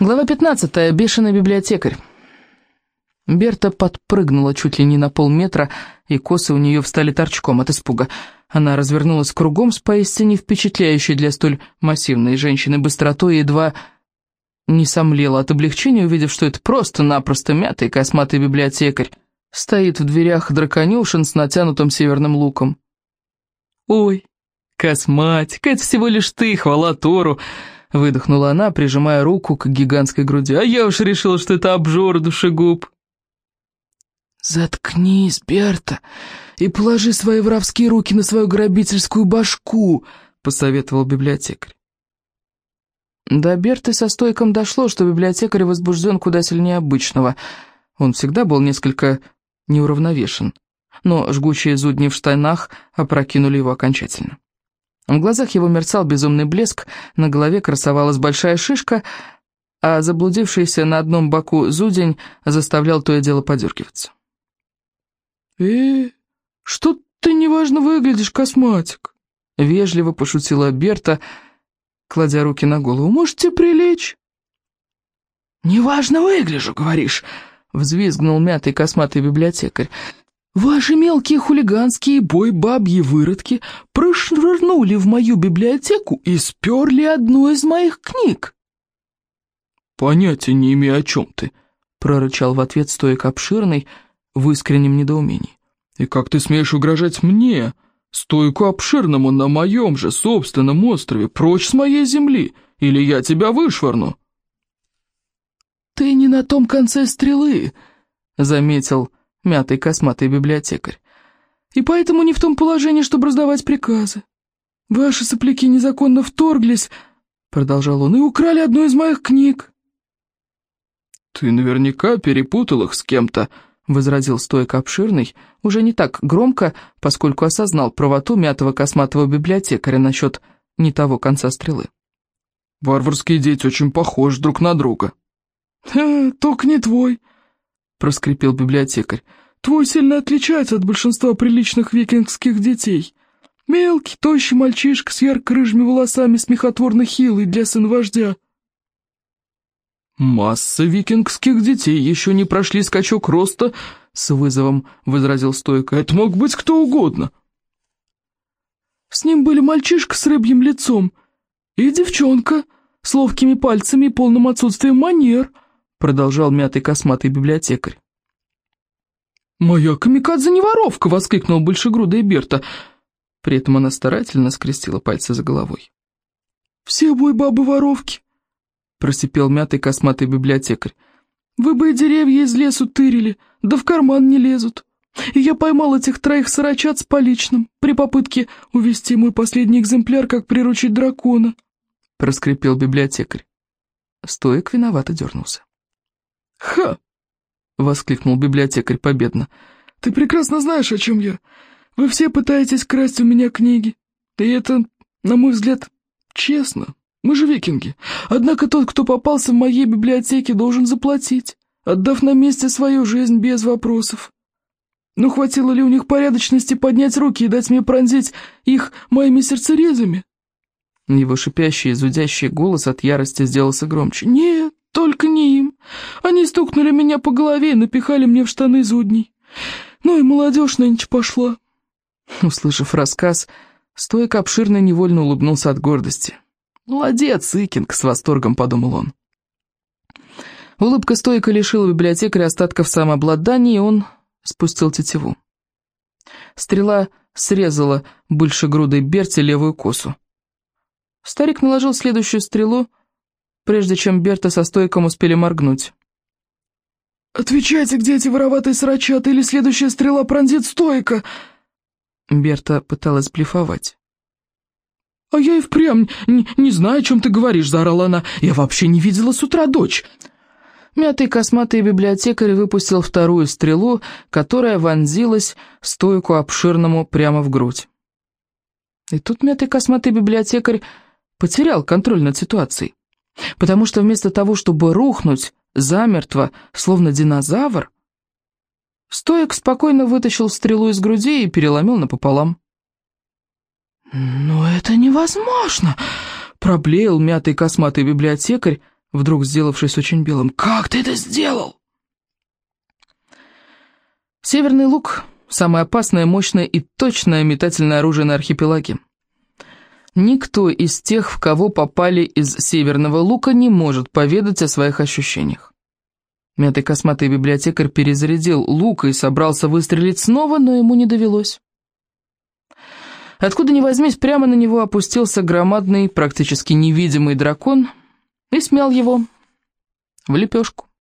Глава 15. Бешеный библиотекарь. Берта подпрыгнула чуть ли не на полметра, и косы у нее встали торчком от испуга. Она развернулась кругом с поистине впечатляющей для столь массивной женщины быстротой едва не сомлела от облегчения, увидев, что это просто-напросто мятый косматый библиотекарь. Стоит в дверях драконюшин с натянутым северным луком. «Ой, косматик, это всего лишь ты, хвала Тору!» Выдохнула она, прижимая руку к гигантской груди. «А я уж решила, что это обжора душегуб». «Заткнись, Берта, и положи свои воровские руки на свою грабительскую башку», — посоветовал библиотекарь. До Берты со стойком дошло, что библиотекарь возбужден куда сильнее обычного. Он всегда был несколько неуравновешен, но жгучие зудни в штанах опрокинули его окончательно. В глазах его мерцал безумный блеск, на голове красовалась большая шишка, а заблудившийся на одном боку зудень заставлял то и дело подергиваться. «Э, что ты неважно выглядишь, косматик?» — вежливо пошутила Берта, кладя руки на голову. «Можете прилечь?» «Неважно выгляжу, говоришь», — взвизгнул мятый косматый библиотекарь. Ваши мелкие хулиганские бой-бабьи выродки прошвырнули в мою библиотеку и сперли одну из моих книг. «Понятия не имею, о чем ты», — прорычал в ответ стоек обширный в искреннем недоумении. «И как ты смеешь угрожать мне, стойку обширному на моем же собственном острове, прочь с моей земли, или я тебя вышвырну?» «Ты не на том конце стрелы», — заметил мятый косматый библиотекарь. «И поэтому не в том положении, чтобы раздавать приказы. Ваши сопляки незаконно вторглись, — продолжал он, — и украли одну из моих книг». «Ты наверняка перепутал их с кем-то», — возразил стойко обширный, уже не так громко, поскольку осознал правоту мятого косматого библиотекаря насчет не того конца стрелы. «Варварские дети очень похожи друг на друга». «Только не твой», проскрипел библиотекарь. «Твой сильно отличается от большинства приличных викингских детей. Мелкий, тощий мальчишка с ярко-рыжими волосами, смехотворно хилый для сына вождя». «Масса викингских детей еще не прошли скачок роста», — с вызовом возразил стойко. «Это мог быть кто угодно». «С ним были мальчишка с рыбьим лицом и девчонка с ловкими пальцами и полным отсутствием манер», продолжал мятый косматый библиотекарь. «Моя камикадзе не воровка!» — воскликнул большегрудая Берта. При этом она старательно скрестила пальцы за головой. «Все бой бабы воровки!» — просипел мятый косматый библиотекарь. «Вы бы и деревья из лесу тырили, да в карман не лезут. И я поймал этих троих сорочат с поличным при попытке увести мой последний экземпляр, как приручить дракона», — проскрипел библиотекарь. Стоек виновато дернулся. «Ха!» — воскликнул библиотекарь победно. «Ты прекрасно знаешь, о чем я. Вы все пытаетесь красть у меня книги. И это, на мой взгляд, честно. Мы же викинги. Однако тот, кто попался в моей библиотеке, должен заплатить, отдав на месте свою жизнь без вопросов. Ну, хватило ли у них порядочности поднять руки и дать мне пронзить их моими сердцерезами?» Его шипящий и зудящий голос от ярости сделался громче. «Нет. Они стукнули меня по голове и напихали мне в штаны зудней. Ну и молодежь нынче пошла». Услышав рассказ, Стойк обширно невольно улыбнулся от гордости. «Молодец, Икинг!» — с восторгом подумал он. Улыбка Стойка лишила библиотекаря остатков самообладания, и он спустил тетиву. Стрела срезала большегрудой Берти левую косу. Старик наложил следующую стрелу, прежде чем Берта со стойком успели моргнуть. «Отвечайте, где эти вороватые срачаты, или следующая стрела пронзит стойка!» Берта пыталась блефовать. «А я и впрямь не, не знаю, о чем ты говоришь», — заорала она. «Я вообще не видела с утра дочь». Мятый косматый библиотекарь выпустил вторую стрелу, которая вонзилась стойку обширному прямо в грудь. И тут мятый косматый библиотекарь потерял контроль над ситуацией, потому что вместо того, чтобы рухнуть замертво, словно динозавр, Стоек спокойно вытащил стрелу из груди и переломил напополам. «Но это невозможно!» — проблеял мятый косматый библиотекарь, вдруг сделавшись очень белым. «Как ты это сделал?» Северный лук — самое опасное, мощное и точное метательное оружие на архипелаге. Никто из тех, в кого попали из Северного лука, не может поведать о своих ощущениях. Мятый косматый библиотекарь перезарядил лук и собрался выстрелить снова, но ему не довелось. Откуда ни возьмись, прямо на него опустился громадный, практически невидимый дракон и смял его в лепешку.